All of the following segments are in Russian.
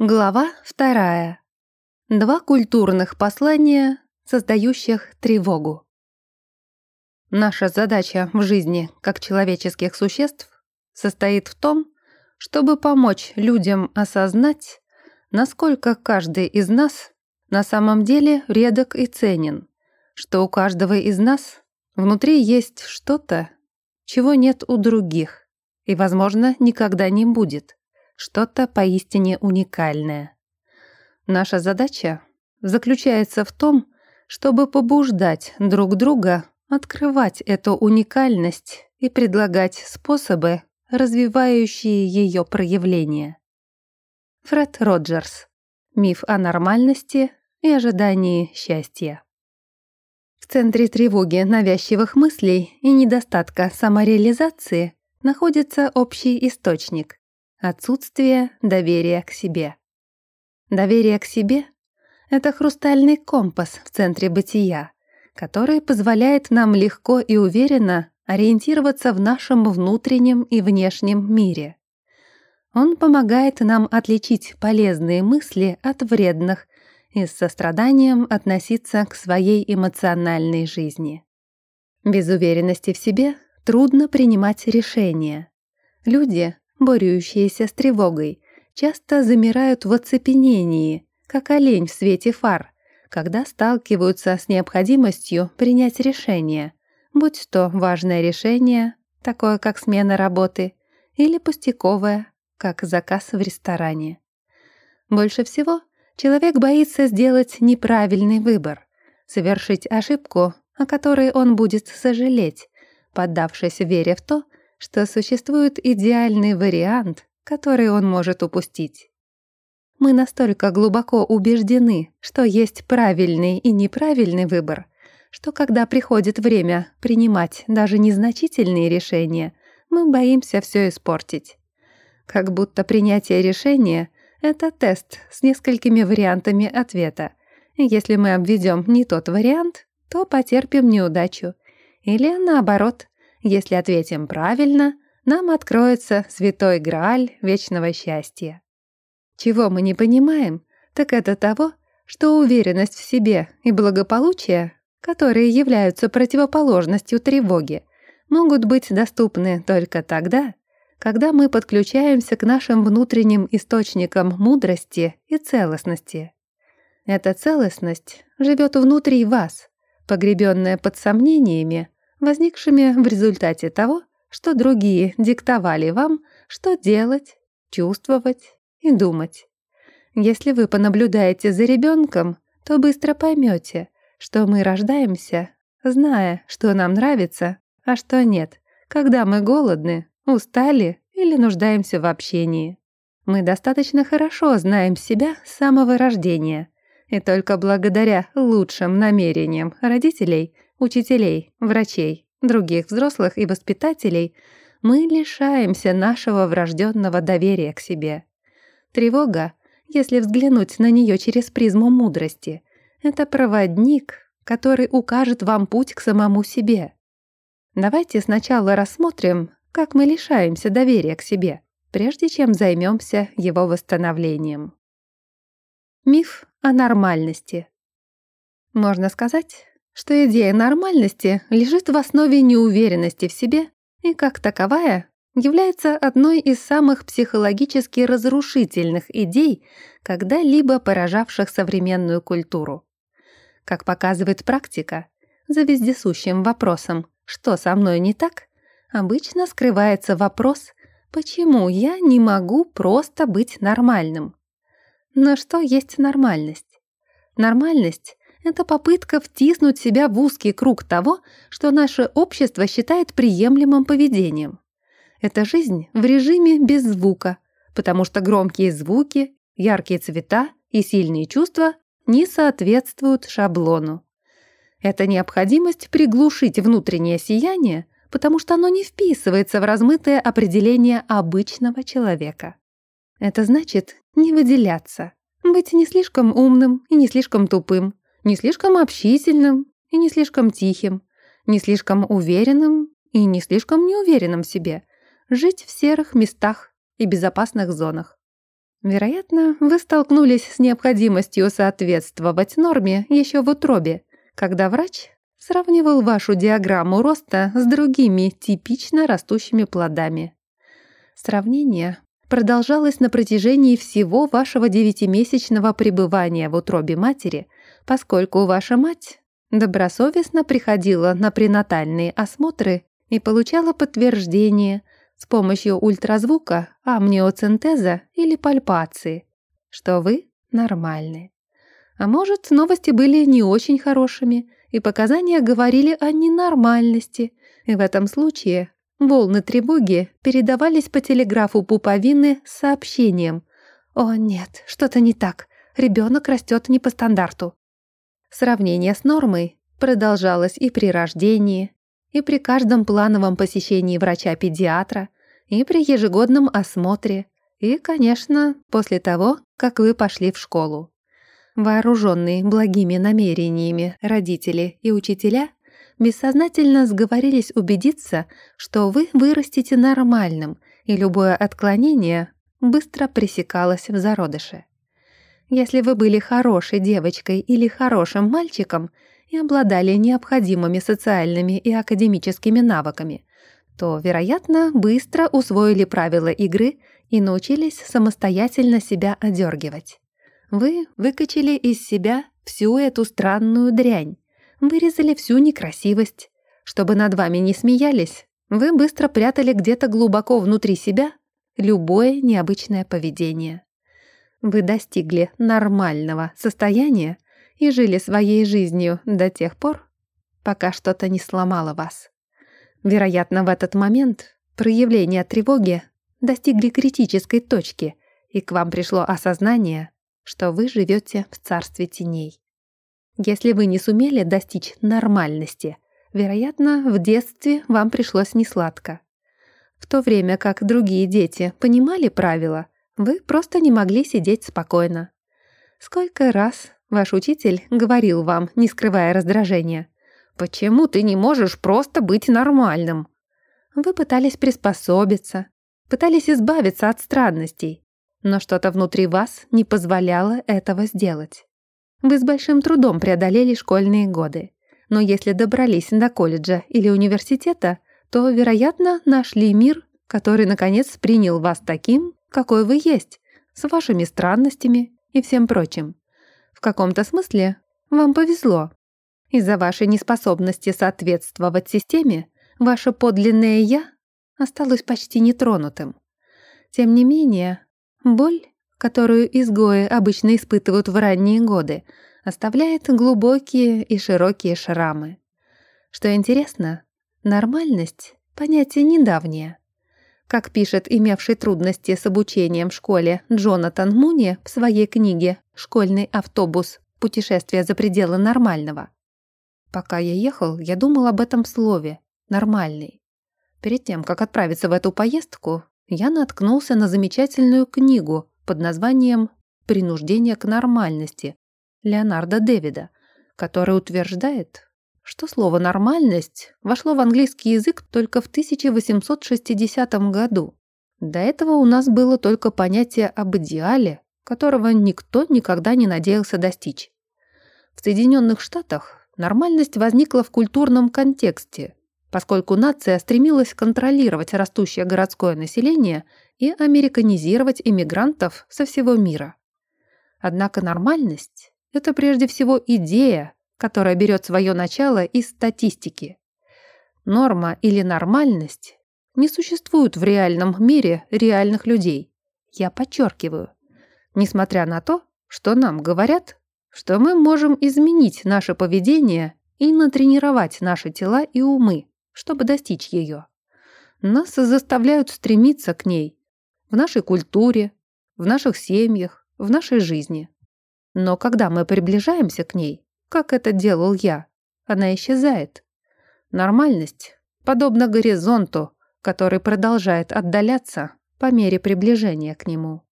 Глава вторая. Два культурных послания, создающих тревогу. Наша задача в жизни как человеческих существ состоит в том, чтобы помочь людям осознать, насколько каждый из нас на самом деле редок и ценен, что у каждого из нас внутри есть что-то, чего нет у других и, возможно, никогда не будет что-то поистине уникальное. Наша задача заключается в том, чтобы побуждать друг друга открывать эту уникальность и предлагать способы, развивающие ее проявление. Фред Роджерс. Миф о нормальности и ожидании счастья. В центре тревоги навязчивых мыслей и недостатка самореализации находится общий источник Отсутствие доверия к себе. Доверие к себе — это хрустальный компас в центре бытия, который позволяет нам легко и уверенно ориентироваться в нашем внутреннем и внешнем мире. Он помогает нам отличить полезные мысли от вредных и с состраданием относиться к своей эмоциональной жизни. Без уверенности в себе трудно принимать решения. Люди борющиеся с тревогой, часто замирают в оцепенении, как олень в свете фар, когда сталкиваются с необходимостью принять решение, будь то важное решение, такое как смена работы, или пустяковое, как заказ в ресторане. Больше всего человек боится сделать неправильный выбор, совершить ошибку, о которой он будет сожалеть, поддавшись вере в то, что существует идеальный вариант, который он может упустить. Мы настолько глубоко убеждены, что есть правильный и неправильный выбор, что когда приходит время принимать даже незначительные решения, мы боимся все испортить. Как будто принятие решения — это тест с несколькими вариантами ответа. Если мы обведем не тот вариант, то потерпим неудачу. Или наоборот, если ответим правильно, нам откроется святой Грааль вечного счастья. Чего мы не понимаем, так это того, что уверенность в себе и благополучие, которые являются противоположностью тревоги, могут быть доступны только тогда, когда мы подключаемся к нашим внутренним источникам мудрости и целостности. Эта целостность живет внутри вас, погребенная под сомнениями, возникшими в результате того, что другие диктовали вам, что делать, чувствовать и думать. Если вы понаблюдаете за ребенком, то быстро поймете, что мы рождаемся, зная, что нам нравится, а что нет, когда мы голодны, устали или нуждаемся в общении. Мы достаточно хорошо знаем себя с самого рождения, и только благодаря лучшим намерениям родителей учителей, врачей, других взрослых и воспитателей, мы лишаемся нашего врожденного доверия к себе. Тревога, если взглянуть на нее через призму мудрости, это проводник, который укажет вам путь к самому себе. Давайте сначала рассмотрим, как мы лишаемся доверия к себе, прежде чем займемся его восстановлением. Миф о нормальности. Можно сказать, что идея нормальности лежит в основе неуверенности в себе и, как таковая, является одной из самых психологически разрушительных идей, когда-либо поражавших современную культуру. Как показывает практика, за вездесущим вопросом «что со мной не так?» обычно скрывается вопрос «почему я не могу просто быть нормальным?» Но что есть нормальность? Нормальность это попытка втиснуть себя в узкий круг того, что наше общество считает приемлемым поведением. Это жизнь в режиме без звука, потому что громкие звуки, яркие цвета и сильные чувства не соответствуют шаблону. Это необходимость приглушить внутреннее сияние, потому что оно не вписывается в размытое определение обычного человека. Это значит не выделяться, быть не слишком умным и не слишком тупым, не слишком общительным и не слишком тихим, не слишком уверенным и не слишком неуверенным в себе, жить в серых местах и безопасных зонах. Вероятно, вы столкнулись с необходимостью соответствовать норме еще в утробе, когда врач сравнивал вашу диаграмму роста с другими типично растущими плодами. Сравнение продолжалось на протяжении всего вашего девятимесячного пребывания в утробе матери, поскольку ваша мать добросовестно приходила на пренатальные осмотры и получала подтверждение с помощью ультразвука, амниоцентеза или пальпации, что вы нормальны. А может, новости были не очень хорошими, и показания говорили о ненормальности, и в этом случае волны тревоги передавались по телеграфу пуповины с сообщением «О нет, что-то не так, ребенок растет не по стандарту». Сравнение с нормой продолжалось и при рождении, и при каждом плановом посещении врача-педиатра, и при ежегодном осмотре, и, конечно, после того, как вы пошли в школу. Вооруженные благими намерениями родители и учителя бессознательно сговорились убедиться, что вы вырастете нормальным, и любое отклонение быстро пресекалось в зародыше. Если вы были хорошей девочкой или хорошим мальчиком и обладали необходимыми социальными и академическими навыками, то, вероятно, быстро усвоили правила игры и научились самостоятельно себя одергивать. Вы выкачали из себя всю эту странную дрянь, вырезали всю некрасивость. Чтобы над вами не смеялись, вы быстро прятали где-то глубоко внутри себя любое необычное поведение. Вы достигли нормального состояния и жили своей жизнью до тех пор, пока что-то не сломало вас. Вероятно, в этот момент проявления тревоги достигли критической точки, и к вам пришло осознание, что вы живете в царстве теней. Если вы не сумели достичь нормальности, вероятно, в детстве вам пришлось несладко. В то время как другие дети понимали правила, вы просто не могли сидеть спокойно. Сколько раз ваш учитель говорил вам, не скрывая раздражения, «Почему ты не можешь просто быть нормальным?» Вы пытались приспособиться, пытались избавиться от странностей, но что-то внутри вас не позволяло этого сделать. Вы с большим трудом преодолели школьные годы, но если добрались до колледжа или университета, то, вероятно, нашли мир, который, наконец, принял вас таким, какой вы есть, с вашими странностями и всем прочим. В каком-то смысле вам повезло. Из-за вашей неспособности соответствовать системе, ваше подлинное «я» осталось почти нетронутым. Тем не менее, Боль, которую изгои обычно испытывают в ранние годы, оставляет глубокие и широкие шрамы. Что интересно, нормальность — понятие недавнее. Как пишет имевший трудности с обучением в школе Джонатан Муни в своей книге «Школьный автобус. Путешествие за пределы нормального». Пока я ехал, я думал об этом слове «нормальный». Перед тем, как отправиться в эту поездку, я наткнулся на замечательную книгу под названием «Принуждение к нормальности» Леонарда Дэвида, который утверждает, что слово «нормальность» вошло в английский язык только в 1860 году. До этого у нас было только понятие об идеале, которого никто никогда не надеялся достичь. В Соединенных Штатах нормальность возникла в культурном контексте, поскольку нация стремилась контролировать растущее городское население и американизировать иммигрантов со всего мира. Однако нормальность – это прежде всего идея, которая берет свое начало из статистики. Норма или нормальность не существуют в реальном мире реальных людей. Я подчеркиваю. Несмотря на то, что нам говорят, что мы можем изменить наше поведение и натренировать наши тела и умы, чтобы достичь ее. Нас заставляют стремиться к ней в нашей культуре, в наших семьях, в нашей жизни. Но когда мы приближаемся к ней, как это делал я, она исчезает. Нормальность подобна горизонту, который продолжает отдаляться по мере приближения к нему.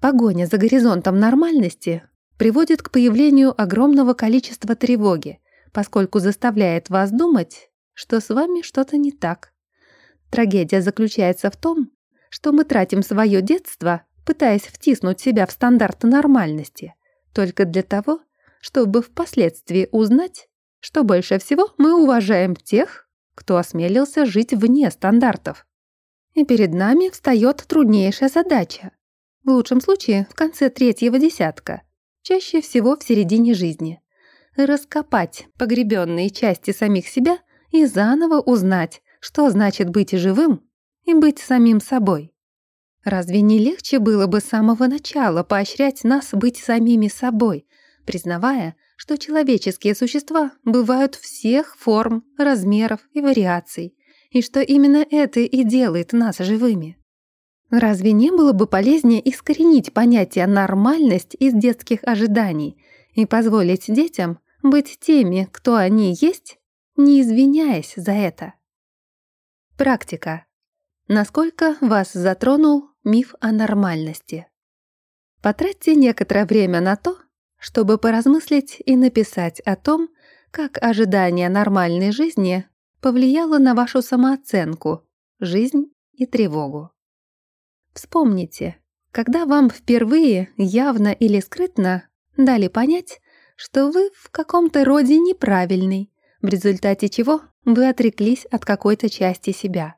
Погоня за горизонтом нормальности приводит к появлению огромного количества тревоги, поскольку заставляет вас думать что с вами что-то не так. Трагедия заключается в том, что мы тратим свое детство, пытаясь втиснуть себя в стандарты нормальности, только для того, чтобы впоследствии узнать, что больше всего мы уважаем тех, кто осмелился жить вне стандартов. И перед нами встает труднейшая задача. В лучшем случае в конце третьего десятка, чаще всего в середине жизни. Раскопать погребенные части самих себя и заново узнать, что значит быть живым и быть самим собой. Разве не легче было бы с самого начала поощрять нас быть самими собой, признавая, что человеческие существа бывают всех форм, размеров и вариаций, и что именно это и делает нас живыми? Разве не было бы полезнее искоренить понятие «нормальность» из детских ожиданий и позволить детям быть теми, кто они есть, не извиняясь за это? Практика. Насколько вас затронул миф о нормальности? Потратьте некоторое время на то, чтобы поразмыслить и написать о том, как ожидание нормальной жизни повлияло на вашу самооценку, жизнь и тревогу. Вспомните, когда вам впервые, явно или скрытно, дали понять, что вы в каком-то роде неправильный, в результате чего вы отреклись от какой-то части себя.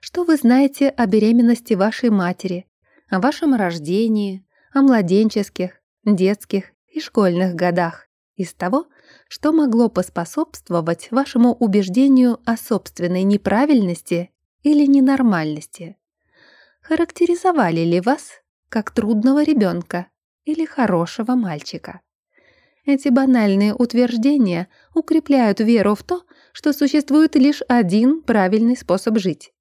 Что вы знаете о беременности вашей матери, о вашем рождении, о младенческих, детских и школьных годах из того, что могло поспособствовать вашему убеждению о собственной неправильности или ненормальности? Характеризовали ли вас как трудного ребенка или хорошего мальчика? Эти банальные утверждения укрепляют веру в то, что существует лишь один правильный способ жить.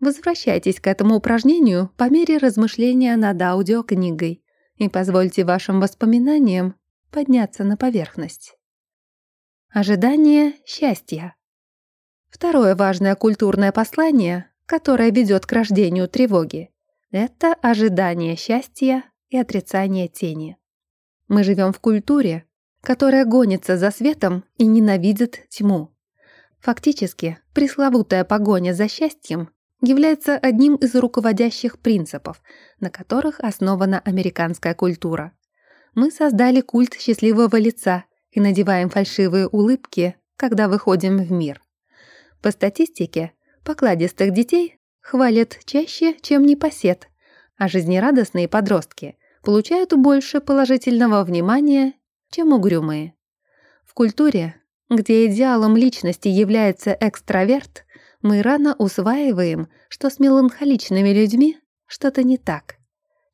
Возвращайтесь к этому упражнению по мере размышления над аудиокнигой и позвольте вашим воспоминаниям подняться на поверхность. Ожидание счастья. Второе важное культурное послание, которое ведет к рождению тревоги, это ожидание счастья и отрицание тени. Мы живем в культуре, которая гонится за светом и ненавидит тьму. Фактически, пресловутая погоня за счастьем является одним из руководящих принципов, на которых основана американская культура. Мы создали культ счастливого лица и надеваем фальшивые улыбки, когда выходим в мир. По статистике, покладистых детей хвалят чаще, чем непосед, а жизнерадостные подростки получают больше положительного внимания, чем угрюмые. В культуре, где идеалом личности является экстраверт, мы рано усваиваем, что с меланхоличными людьми что-то не так.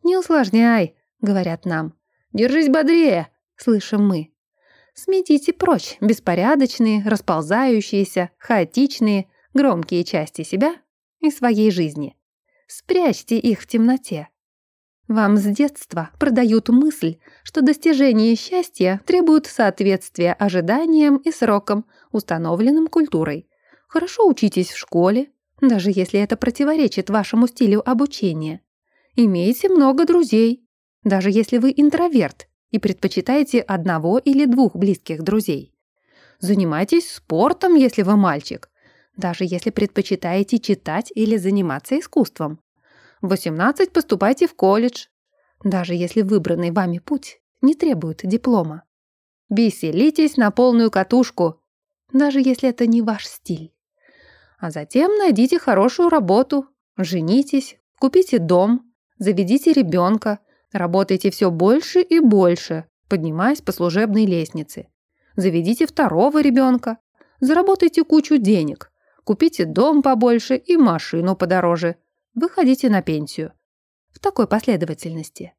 «Не усложняй», — говорят нам. «Держись бодрее», — слышим мы. Сметите прочь беспорядочные, расползающиеся, хаотичные, громкие части себя и своей жизни. Спрячьте их в темноте. Вам с детства продают мысль, что достижение счастья требует соответствия ожиданиям и срокам, установленным культурой. Хорошо учитесь в школе, даже если это противоречит вашему стилю обучения. Имейте много друзей, даже если вы интроверт и предпочитаете одного или двух близких друзей. Занимайтесь спортом, если вы мальчик, даже если предпочитаете читать или заниматься искусством. В 18 поступайте в колледж, даже если выбранный вами путь не требует диплома. Веселитесь на полную катушку, даже если это не ваш стиль. А затем найдите хорошую работу, женитесь, купите дом, заведите ребенка, работайте все больше и больше, поднимаясь по служебной лестнице. Заведите второго ребенка, заработайте кучу денег, купите дом побольше и машину подороже, выходите на пенсию. В такой последовательности.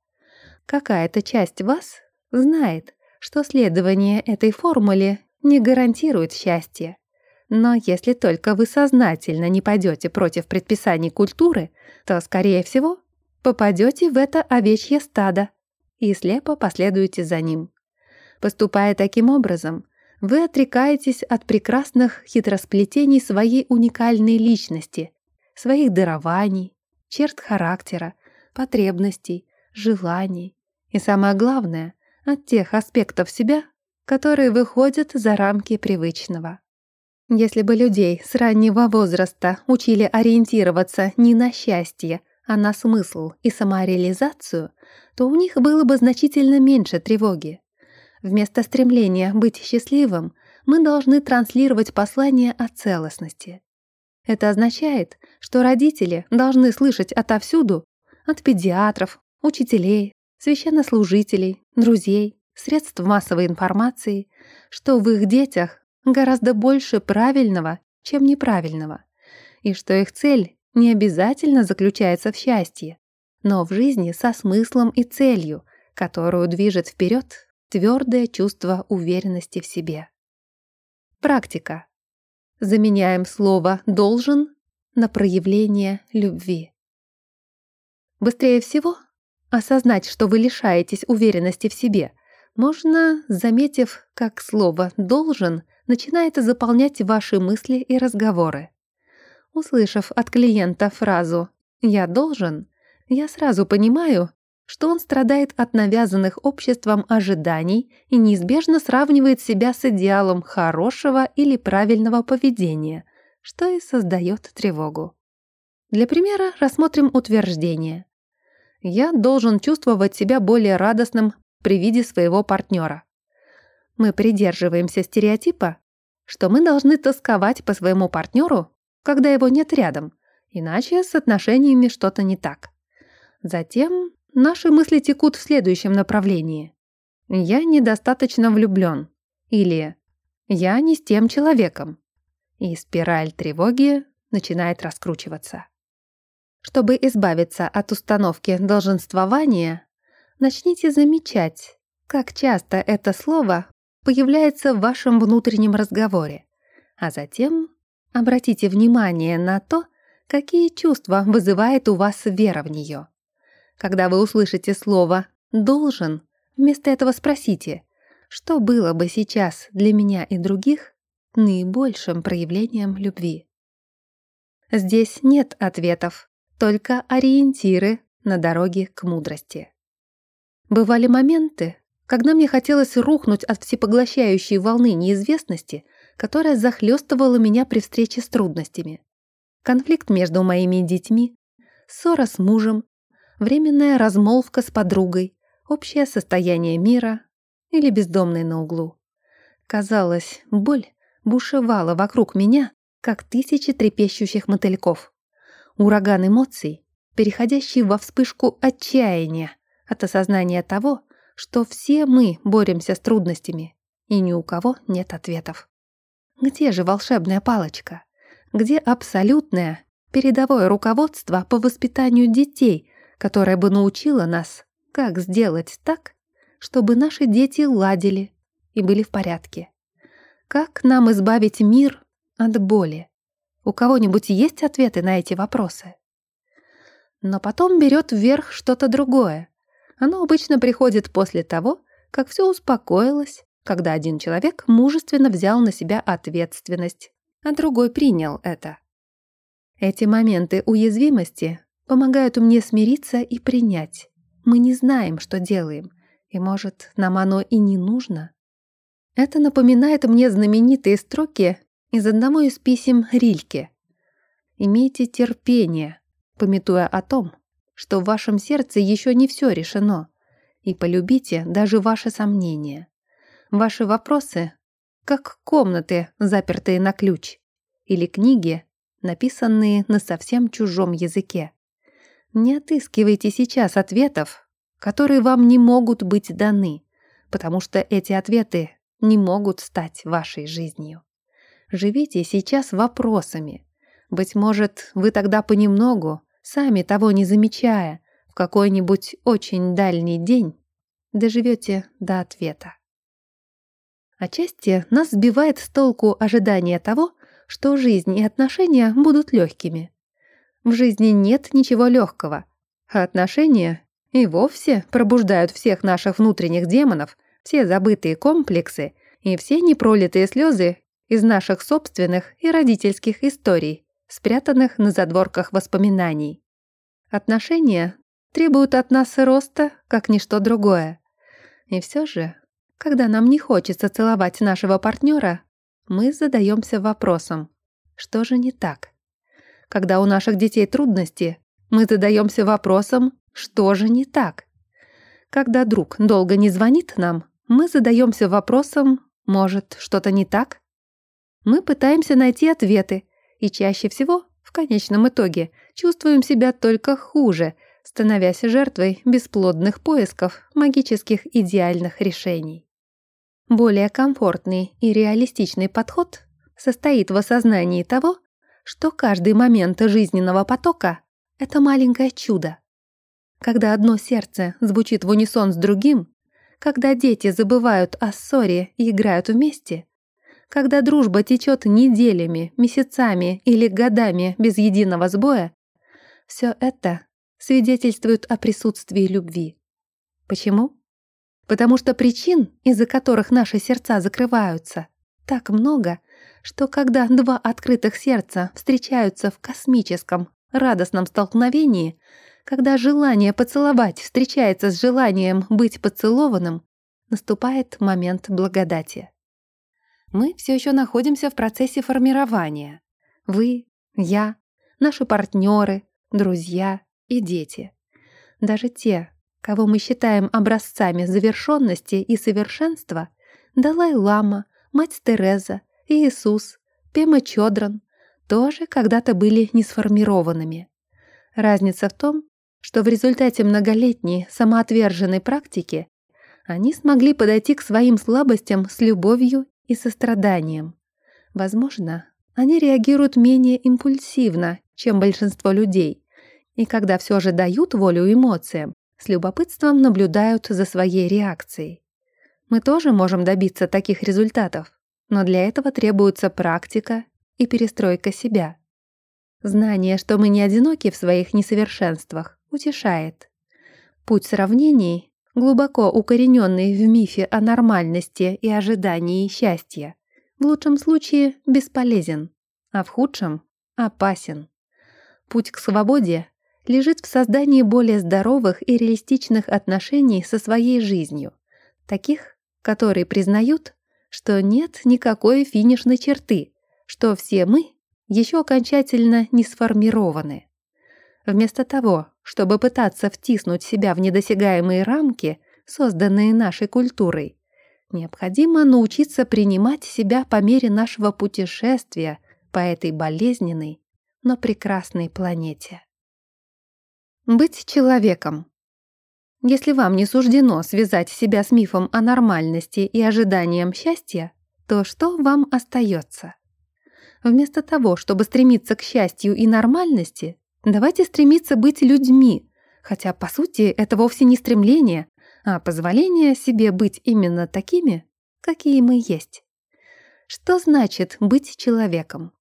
Какая-то часть вас знает, что следование этой формуле не гарантирует счастье. Но если только вы сознательно не пойдете против предписаний культуры, то, скорее всего, попадете в это овечье стадо и слепо последуете за ним. Поступая таким образом, вы отрекаетесь от прекрасных хитросплетений своей уникальной личности, своих дарований, черт характера, потребностей, желаний и, самое главное, от тех аспектов себя, которые выходят за рамки привычного. Если бы людей с раннего возраста учили ориентироваться не на счастье, а на смысл и самореализацию, то у них было бы значительно меньше тревоги. Вместо стремления быть счастливым, мы должны транслировать послание о целостности. Это означает, что родители должны слышать отовсюду, от педиатров, учителей, священнослужителей, друзей, средств массовой информации, что в их детях гораздо больше правильного, чем неправильного, и что их цель не обязательно заключается в счастье, но в жизни со смыслом и целью, которую движет вперед твердое чувство уверенности в себе. Практика. Заменяем слово «должен» на проявление любви. Быстрее всего осознать, что вы лишаетесь уверенности в себе, можно, заметив, как слово «должен» начинает заполнять ваши мысли и разговоры. Услышав от клиента фразу «я должен», я сразу понимаю, что он страдает от навязанных обществом ожиданий и неизбежно сравнивает себя с идеалом хорошего или правильного поведения, что и создает тревогу. Для примера рассмотрим утверждение. «Я должен чувствовать себя более радостным при виде своего партнера». Мы придерживаемся стереотипа, что мы должны тосковать по своему партнеру когда его нет рядом, иначе с отношениями что-то не так. Затем наши мысли текут в следующем направлении. «Я недостаточно влюблен» или «Я не с тем человеком». И спираль тревоги начинает раскручиваться. Чтобы избавиться от установки долженствования, начните замечать, как часто это слово появляется в вашем внутреннем разговоре, а затем Обратите внимание на то, какие чувства вызывает у вас вера в нее. Когда вы услышите слово «должен», вместо этого спросите, что было бы сейчас для меня и других наибольшим проявлением любви. Здесь нет ответов, только ориентиры на дороге к мудрости. Бывали моменты, когда мне хотелось рухнуть от всепоглощающей волны неизвестности — которая захлестывала меня при встрече с трудностями. Конфликт между моими детьми, ссора с мужем, временная размолвка с подругой, общее состояние мира или бездомный на углу. Казалось, боль бушевала вокруг меня, как тысячи трепещущих мотыльков. Ураган эмоций, переходящий во вспышку отчаяния от осознания того, что все мы боремся с трудностями, и ни у кого нет ответов. Где же волшебная палочка? Где абсолютное, передовое руководство по воспитанию детей, которое бы научило нас, как сделать так, чтобы наши дети ладили и были в порядке? Как нам избавить мир от боли? У кого-нибудь есть ответы на эти вопросы? Но потом берет вверх что-то другое. Оно обычно приходит после того, как все успокоилось, когда один человек мужественно взял на себя ответственность, а другой принял это. Эти моменты уязвимости помогают мне смириться и принять. Мы не знаем, что делаем, и, может, нам оно и не нужно. Это напоминает мне знаменитые строки из одного из писем Рильке. «Имейте терпение, пометуя о том, что в вашем сердце еще не все решено, и полюбите даже ваши сомнения. Ваши вопросы как комнаты, запертые на ключ, или книги, написанные на совсем чужом языке. Не отыскивайте сейчас ответов, которые вам не могут быть даны, потому что эти ответы не могут стать вашей жизнью. Живите сейчас вопросами. Быть может, вы тогда понемногу, сами того не замечая, в какой-нибудь очень дальний день доживете до ответа. Отчасти нас сбивает с толку ожидание того, что жизнь и отношения будут легкими. В жизни нет ничего легкого, а отношения и вовсе пробуждают всех наших внутренних демонов, все забытые комплексы и все непролитые слезы из наших собственных и родительских историй, спрятанных на задворках воспоминаний. Отношения требуют от нас роста, как ничто другое. И все же когда нам не хочется целовать нашего партнера, мы задаемся вопросом, что же не так? Когда у наших детей трудности, мы задаемся вопросом, что же не так. Когда друг долго не звонит нам, мы задаемся вопросом, может, что-то не так? Мы пытаемся найти ответы, и чаще всего, в конечном итоге, чувствуем себя только хуже, становясь жертвой бесплодных поисков магических идеальных решений. Более комфортный и реалистичный подход состоит в осознании того, что каждый момент жизненного потока — это маленькое чудо, когда одно сердце звучит в унисон с другим, когда дети забывают о ссоре и играют вместе, когда дружба течет неделями, месяцами или годами без единого сбоя, все это свидетельствует о присутствии любви. Почему? Потому что причин, из-за которых наши сердца закрываются, так много, что когда два открытых сердца встречаются в космическом, радостном столкновении — когда желание поцеловать встречается с желанием быть поцелованным, наступает момент благодати. Мы все еще находимся в процессе формирования. Вы, я, наши партнеры, друзья и дети. Даже те, кого мы считаем образцами завершенности и совершенства, Далай-Лама, Мать Тереза, Иисус, Пема Чодран, тоже когда-то были несформированными. Разница в том, что в результате многолетней самоотверженной практики они смогли подойти к своим слабостям с любовью и состраданием. Возможно, они реагируют менее импульсивно, чем большинство людей, и когда все же дают волю эмоциям, с любопытством наблюдают за своей реакцией. Мы тоже можем добиться таких результатов, но для этого требуется практика и перестройка себя. Знание, что мы не одиноки в своих несовершенствах, утешает. Путь сравнений, глубоко укорененный в мифе о нормальности и ожидании счастья, в лучшем случае бесполезен, а в худшем — опасен. Путь к свободе лежит в создании более здоровых и реалистичных отношений со своей жизнью, таких, которые признают, что нет никакой финишной черты, что все мы еще окончательно не сформированы. Вместо того, чтобы пытаться втиснуть себя в недосягаемые рамки, созданные нашей культурой, необходимо научиться принимать себя по мере нашего путешествия по этой болезненной, но прекрасной планете. Быть человеком. Если вам не суждено связать себя с мифом о нормальности и ожиданием счастья, то что вам остается? Вместо того, чтобы стремиться к счастью и нормальности, Давайте стремиться быть людьми, хотя, по сути, это вовсе не стремление, а позволение себе быть именно такими, какие мы есть. Что значит быть человеком?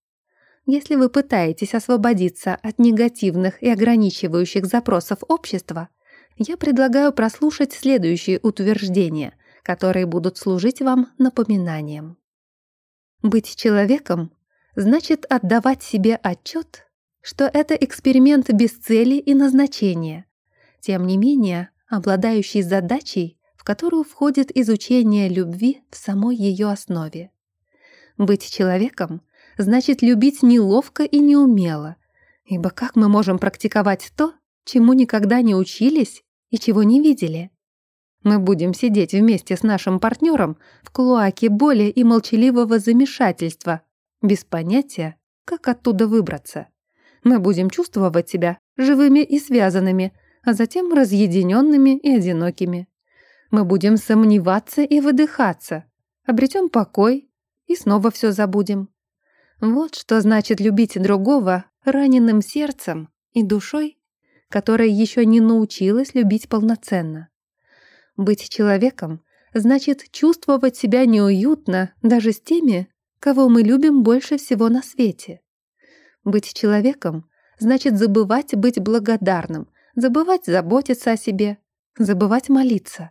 Если вы пытаетесь освободиться от негативных и ограничивающих запросов общества, я предлагаю прослушать следующие утверждения, которые будут служить вам напоминанием. Быть человеком значит отдавать себе отчет что это эксперимент без цели и назначения. Тем не менее, обладающий задачей, в которую входит изучение любви в самой ее основе. Быть человеком значит любить неловко и неумело, ибо как мы можем практиковать то, чему никогда не учились и чего не видели? Мы будем сидеть вместе с нашим партнером в клоаке боли и молчаливого замешательства, без понятия, как оттуда выбраться мы будем чувствовать себя живыми и связанными, а затем разъединенными и одинокими. Мы будем сомневаться и выдыхаться, обретем покой и снова все забудем. Вот что значит любить другого раненым сердцем и душой, которая еще не научилась любить полноценно. Быть человеком значит чувствовать себя неуютно даже с теми, кого мы любим больше всего на свете. Быть человеком значит забывать быть благодарным, забывать заботиться о себе, забывать молиться.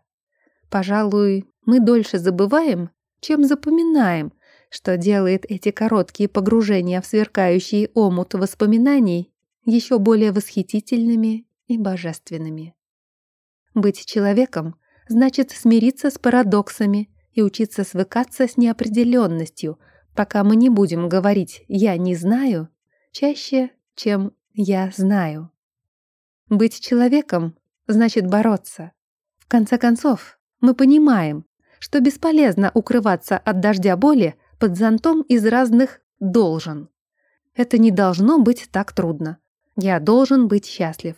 Пожалуй, мы дольше забываем, чем запоминаем, что делает эти короткие погружения в сверкающий омут воспоминаний еще более восхитительными и божественными. Быть человеком значит смириться с парадоксами и учиться свыкаться с неопределенностью, пока мы не будем говорить «я не знаю», чаще, чем «я знаю». Быть человеком значит бороться. В конце концов, мы понимаем, что бесполезно укрываться от дождя боли под зонтом из разных «должен». Это не должно быть так трудно. Я должен быть счастлив.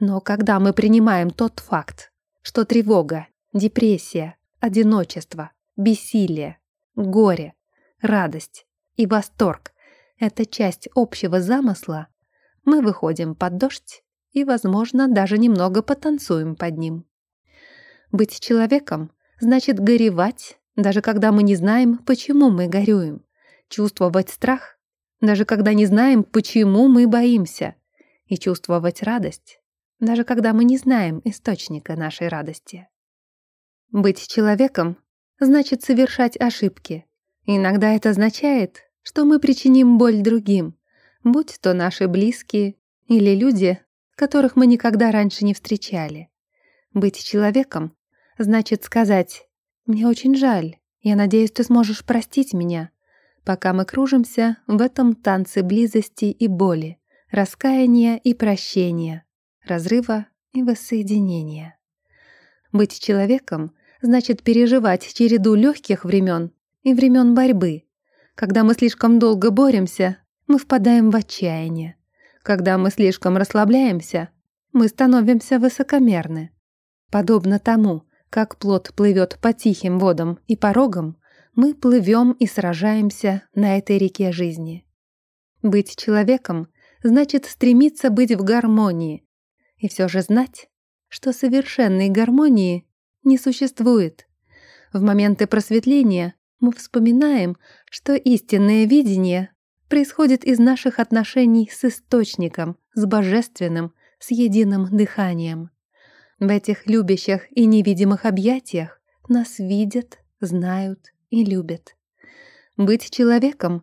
Но когда мы принимаем тот факт, что тревога, депрессия, одиночество, бессилие, горе, радость и восторг — это часть общего замысла, мы выходим под дождь и, возможно, даже немного потанцуем под ним. Быть человеком значит горевать, даже когда мы не знаем, почему мы горюем, чувствовать страх, даже когда не знаем, почему мы боимся, и чувствовать радость, даже когда мы не знаем источника нашей радости. Быть человеком значит совершать ошибки. Иногда это означает, что мы причиним боль другим, будь то наши близкие или люди, которых мы никогда раньше не встречали. Быть человеком значит сказать «Мне очень жаль, я надеюсь, ты сможешь простить меня», пока мы кружимся в этом танце близости и боли, раскаяния и прощения, разрыва и воссоединения. Быть человеком значит переживать череду легких времен и времен борьбы. Когда мы слишком долго боремся, мы впадаем в отчаяние. Когда мы слишком расслабляемся, мы становимся высокомерны. Подобно тому, как плод плывет по тихим водам и порогам, мы плывем и сражаемся на этой реке жизни. Быть человеком значит стремиться быть в гармонии, и все же знать, что совершенной гармонии не существует. В моменты просветления мы вспоминаем, что истинное видение происходит из наших отношений с Источником, с Божественным, с единым дыханием. В этих любящих и невидимых объятиях нас видят, знают и любят. Быть человеком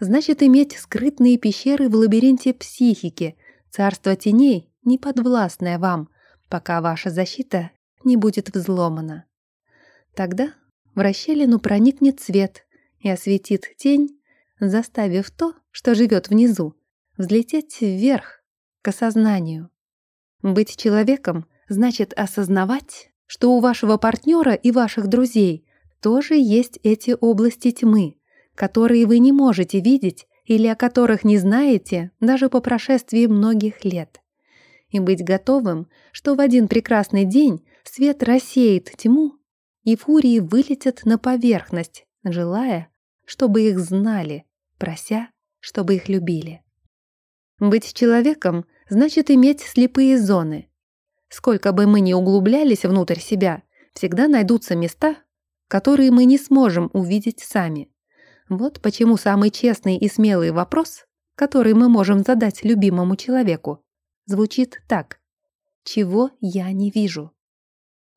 значит иметь скрытные пещеры в лабиринте психики, царство теней, не подвластное вам, пока ваша защита не будет взломана. Тогда в расщелину проникнет свет и осветит тень, заставив то, что живет внизу, взлететь вверх, к осознанию. Быть человеком значит осознавать, что у вашего партнера и ваших друзей тоже есть эти области тьмы, которые вы не можете видеть или о которых не знаете даже по прошествии многих лет. И быть готовым, что в один прекрасный день свет рассеет тьму, и фурии вылетят на поверхность, желая, чтобы их знали, прося, чтобы их любили. Быть человеком значит иметь слепые зоны. Сколько бы мы ни углублялись внутрь себя, всегда найдутся места, которые мы не сможем увидеть сами. Вот почему самый честный и смелый вопрос, который мы можем задать любимому человеку, звучит так. Чего я не вижу?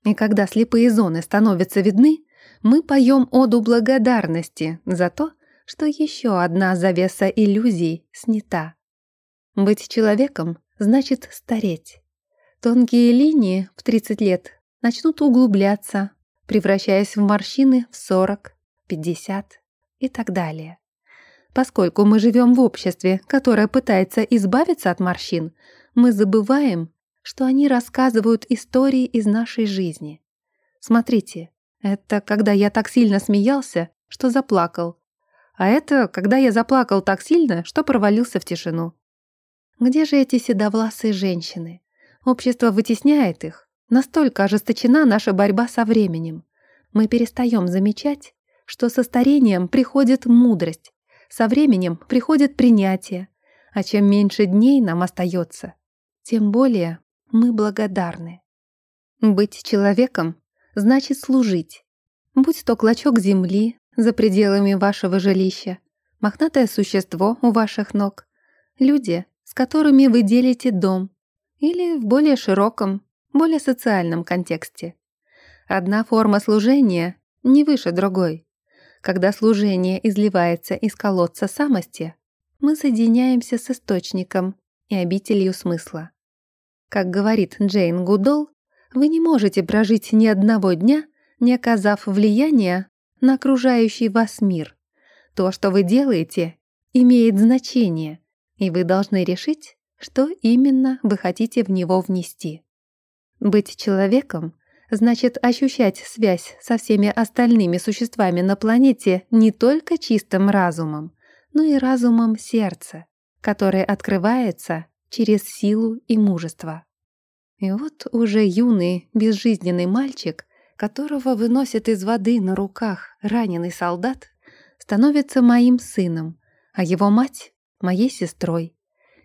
И когда слепые зоны становятся видны, мы поем оду благодарности за то, что еще одна завеса иллюзий снята. Быть человеком значит стареть. Тонкие линии в 30 лет начнут углубляться, превращаясь в морщины в 40, 50 и так далее. Поскольку мы живем в обществе, которое пытается избавиться от морщин, мы забываем, что они рассказывают истории из нашей жизни. Смотрите, это когда я так сильно смеялся, что заплакал, а это когда я заплакал так сильно, что провалился в тишину. Где же эти седовласые женщины? Общество вытесняет их. Настолько ожесточена наша борьба со временем. Мы перестаем замечать, что со старением приходит мудрость, со временем приходит принятие, а чем меньше дней нам остается, тем более мы благодарны. Быть человеком значит служить. Будь то клочок земли, за пределами вашего жилища, мохнатое существо у ваших ног, люди, с которыми вы делите дом, или в более широком, более социальном контексте. Одна форма служения не выше другой. Когда служение изливается из колодца самости, мы соединяемся с источником и обителью смысла. Как говорит Джейн Гудол, вы не можете прожить ни одного дня, не оказав влияния на окружающий вас мир. То, что вы делаете, имеет значение, и вы должны решить, что именно вы хотите в него внести. Быть человеком значит ощущать связь со всеми остальными существами на планете не только чистым разумом, но и разумом сердца, которое открывается через силу и мужество. И вот уже юный, безжизненный мальчик, которого выносят из воды на руках раненый солдат, становится моим сыном, а его мать — моей сестрой.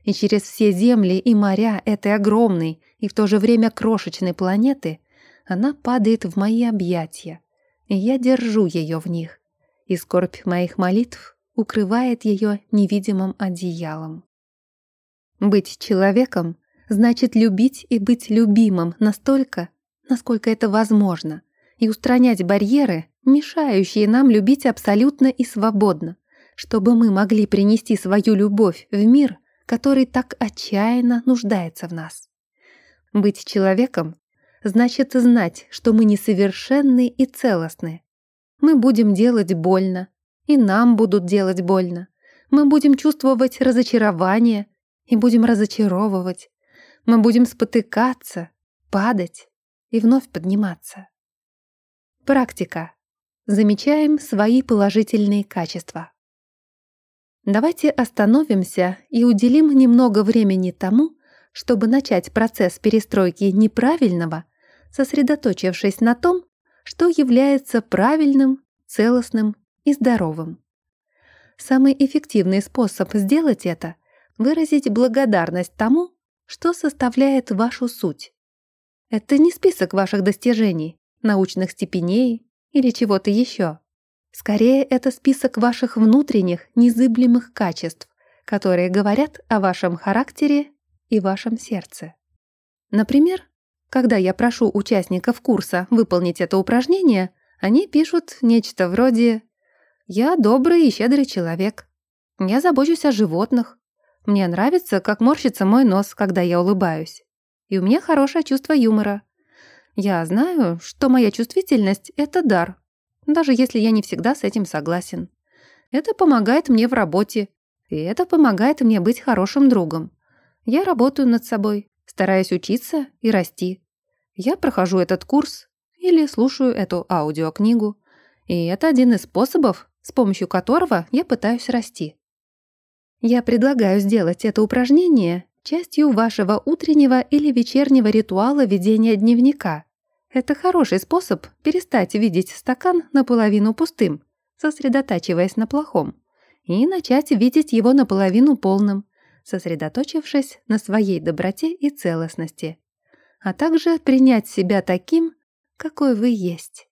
И через все земли и моря этой огромной и в то же время крошечной планеты она падает в мои объятия, и я держу ее в них, и скорбь моих молитв укрывает ее невидимым одеялом. Быть человеком значит любить и быть любимым настолько, насколько это возможно, и устранять барьеры, мешающие нам любить абсолютно и свободно, чтобы мы могли принести свою любовь в мир, который так отчаянно нуждается в нас. Быть человеком значит знать, что мы несовершенны и целостны. Мы будем делать больно, и нам будут делать больно. Мы будем чувствовать разочарование и будем разочаровывать. Мы будем спотыкаться, падать и вновь подниматься. Практика. Замечаем свои положительные качества. Давайте остановимся и уделим немного времени тому, чтобы начать процесс перестройки неправильного, сосредоточившись на том, что является правильным, целостным и здоровым. Самый эффективный способ сделать это — выразить благодарность тому, что составляет вашу суть. Это не список ваших достижений, научных степеней или чего-то еще. Скорее, это список ваших внутренних, незыблемых качеств, которые говорят о вашем характере и вашем сердце. Например, когда я прошу участников курса выполнить это упражнение, они пишут нечто вроде я добрый и щедрый человек. Я забочусь о животных. Мне нравится, как морщится мой нос, когда я улыбаюсь. И у меня хорошее чувство юмора. Я знаю, что моя чувствительность — это дар, даже если я не всегда с этим согласен. Это помогает мне в работе, и это помогает мне быть хорошим другом. Я работаю над собой, стараюсь учиться и расти. Я прохожу этот курс или слушаю эту аудиокнигу, и это один из способов, с помощью которого я пытаюсь расти. Я предлагаю сделать это упражнение частью вашего утреннего или вечернего ритуала ведения дневника. Это хороший способ перестать видеть стакан наполовину пустым, сосредотачиваясь на плохом, и начать видеть его наполовину полным, сосредоточившись на своей доброте и целостности, а также принять себя таким, какой вы есть.